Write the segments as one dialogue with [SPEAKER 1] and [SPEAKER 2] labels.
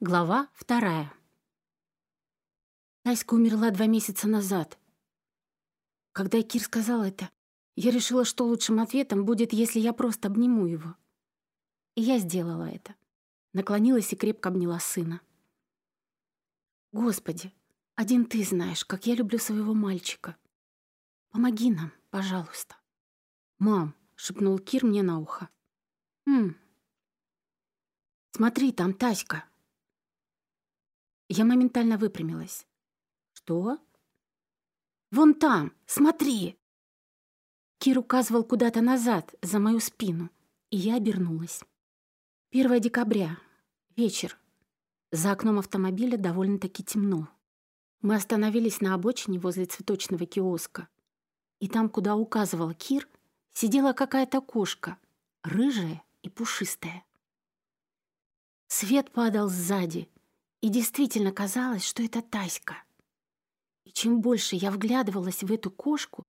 [SPEAKER 1] Глава вторая. Таська умерла два месяца назад. Когда Кир сказал это, я решила, что лучшим ответом будет, если я просто обниму его. И я сделала это. Наклонилась и крепко обняла сына. Господи, один ты знаешь, как я люблю своего мальчика. Помоги нам, пожалуйста. Мам, шепнул Кир мне на ухо. Хм. Смотри, там Таська. Я моментально выпрямилась. «Что?» «Вон там! Смотри!» Кир указывал куда-то назад, за мою спину, и я обернулась. 1 декабря. Вечер. За окном автомобиля довольно-таки темно. Мы остановились на обочине возле цветочного киоска. И там, куда указывал Кир, сидела какая-то кошка, рыжая и пушистая. Свет падал сзади, и действительно казалось, что это Таська. И чем больше я вглядывалась в эту кошку,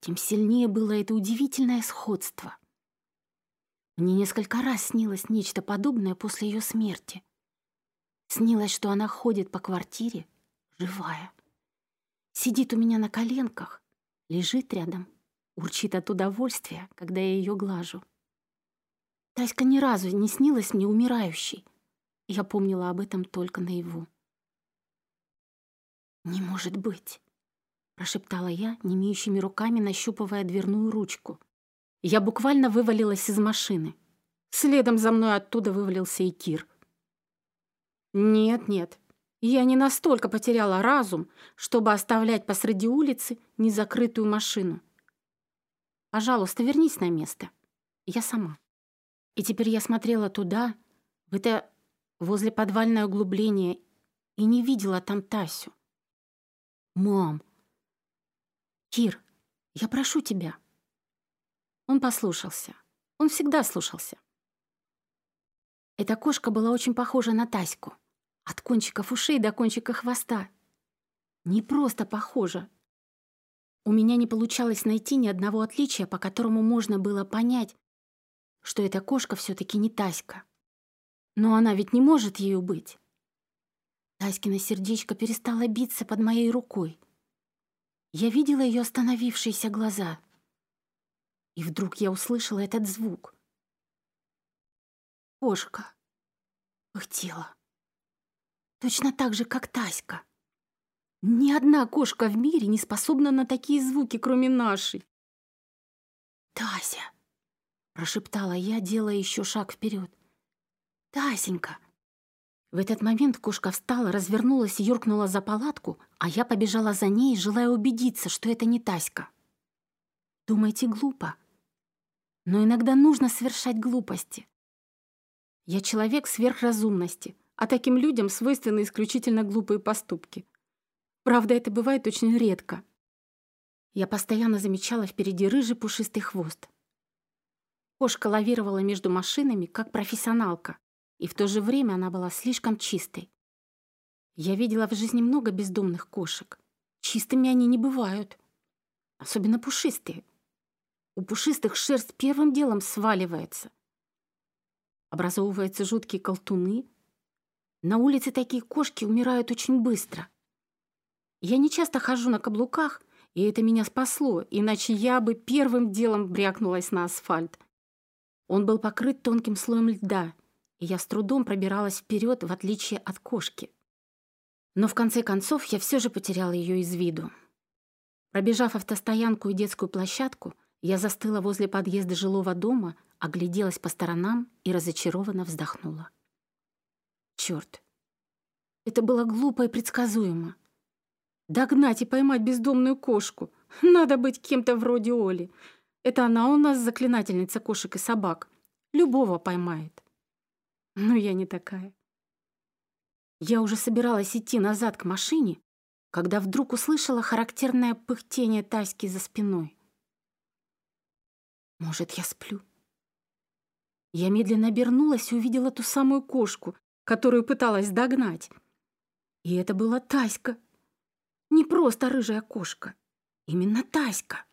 [SPEAKER 1] тем сильнее было это удивительное сходство. Мне несколько раз снилось нечто подобное после ее смерти. Снилось, что она ходит по квартире, живая. Сидит у меня на коленках, лежит рядом, урчит от удовольствия, когда я ее глажу. Таська ни разу не снилась мне умирающей, я помнила об этом только наяву. «Не может быть!» — прошептала я, немеющими руками нащупывая дверную ручку. Я буквально вывалилась из машины. Следом за мной оттуда вывалился и Кир. «Нет, нет, я не настолько потеряла разум, чтобы оставлять посреди улицы незакрытую машину. Пожалуйста, вернись на место. Я сама». И теперь я смотрела туда, в это возле подвальное углубление и не видела там Тасю. «Мам!» «Кир, я прошу тебя!» Он послушался. Он всегда слушался. Эта кошка была очень похожа на Таську. От кончиков ушей до кончика хвоста. Не просто похожа. У меня не получалось найти ни одного отличия, по которому можно было понять, что эта кошка все таки не Таська. Но она ведь не может ею быть. Таськино сердечко перестало биться под моей рукой. Я видела ее остановившиеся глаза. И вдруг я услышала этот звук. Кошка пыхтела. Точно так же, как Таська. Ни одна кошка в мире не способна на такие звуки, кроме нашей. «Тася!» — прошептала я, делая еще шаг вперед. «Тасенька!» В этот момент кошка встала, развернулась и юркнула за палатку, а я побежала за ней, желая убедиться, что это не Таська. Думаете, глупо? Но иногда нужно совершать глупости. Я человек сверхразумности, а таким людям свойственны исключительно глупые поступки. Правда, это бывает очень редко. Я постоянно замечала впереди рыжий пушистый хвост. Кошка лавировала между машинами, как профессионалка, и в то же время она была слишком чистой. Я видела в жизни много бездомных кошек. Чистыми они не бывают. Особенно пушистые. У пушистых шерсть первым делом сваливается. Образовываются жуткие колтуны. На улице такие кошки умирают очень быстро. Я не часто хожу на каблуках, и это меня спасло, иначе я бы первым делом брякнулась на асфальт. Он был покрыт тонким слоем льда, и я с трудом пробиралась вперед, в отличие от кошки. Но в конце концов я все же потеряла ее из виду. Пробежав автостоянку и детскую площадку, я застыла возле подъезда жилого дома, огляделась по сторонам и разочарованно вздохнула. Черт! Это было глупо и предсказуемо. Догнать и поймать бездомную кошку. Надо быть кем-то вроде Оли. Это она у нас заклинательница кошек и собак. Любого поймает. Но я не такая. Я уже собиралась идти назад к машине, когда вдруг услышала характерное пыхтение Таськи за спиной. Может, я сплю? Я медленно обернулась и увидела ту самую кошку, которую пыталась догнать. И это была Таська. Не просто рыжая кошка. Именно Таська.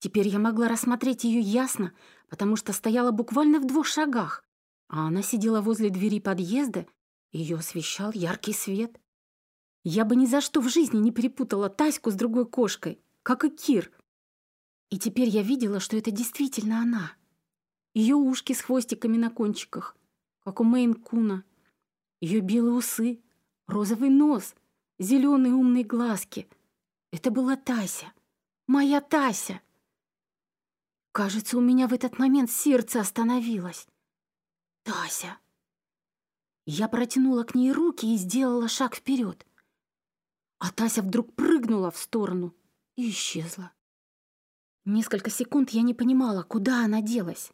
[SPEAKER 1] Теперь я могла рассмотреть ее ясно, потому что стояла буквально в двух шагах, а она сидела возле двери подъезда Ее освещал яркий свет. Я бы ни за что в жизни не перепутала Таську с другой кошкой, как и Кир. И теперь я видела, что это действительно она. Ее ушки с хвостиками на кончиках, как у Мейн-куна. Ее белые усы, розовый нос, зеленые умные глазки. Это была Тася. Моя Тася. Кажется, у меня в этот момент сердце остановилось. Тася. Я протянула к ней руки и сделала шаг вперед. А Тася вдруг прыгнула в сторону и исчезла. Несколько секунд я не понимала, куда она делась.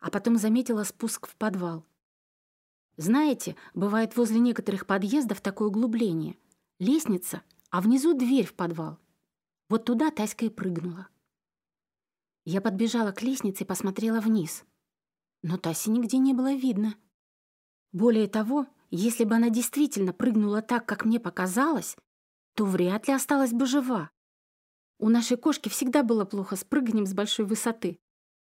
[SPEAKER 1] А потом заметила спуск в подвал. Знаете, бывает возле некоторых подъездов такое углубление. Лестница, а внизу дверь в подвал. Вот туда Таська и прыгнула. Я подбежала к лестнице и посмотрела вниз. Но Таси нигде не было видно. Более того, если бы она действительно прыгнула так, как мне показалось, то вряд ли осталась бы жива. У нашей кошки всегда было плохо с прыганием с большой высоты.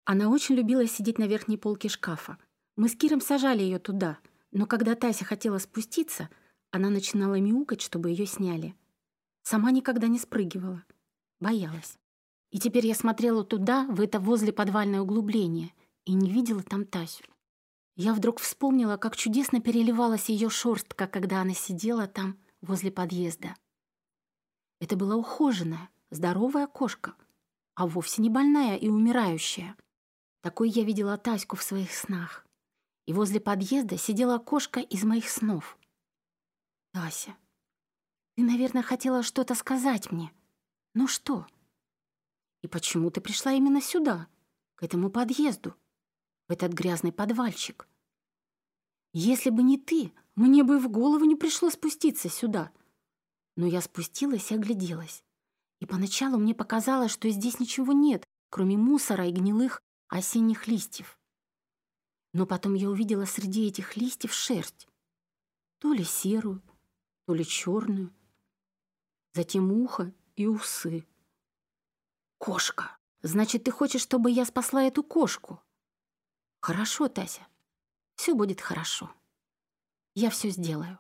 [SPEAKER 1] Она очень любила сидеть на верхней полке шкафа. Мы с Киром сажали ее туда, но когда Тася хотела спуститься, она начинала мяукать, чтобы ее сняли. Сама никогда не спрыгивала. Боялась. И теперь я смотрела туда, в это возле подвальное углубление, и не видела там Тасю. Я вдруг вспомнила, как чудесно переливалась ее шерстка, когда она сидела там, возле подъезда. Это была ухоженная, здоровая кошка, а вовсе не больная и умирающая. Такой я видела Таську в своих снах. И возле подъезда сидела кошка из моих снов. «Тася, ты, наверное, хотела что-то сказать мне. Ну что? И почему ты пришла именно сюда, к этому подъезду, в этот грязный подвальчик? Если бы не ты, мне бы в голову не пришло спуститься сюда. Но я спустилась и огляделась. И поначалу мне показалось, что здесь ничего нет, кроме мусора и гнилых осенних листьев. Но потом я увидела среди этих листьев шерсть. То ли серую, то ли черную. Затем ухо и усы. Кошка! Значит, ты хочешь, чтобы я спасла эту кошку? Хорошо, Тася. Все будет хорошо. Я все сделаю.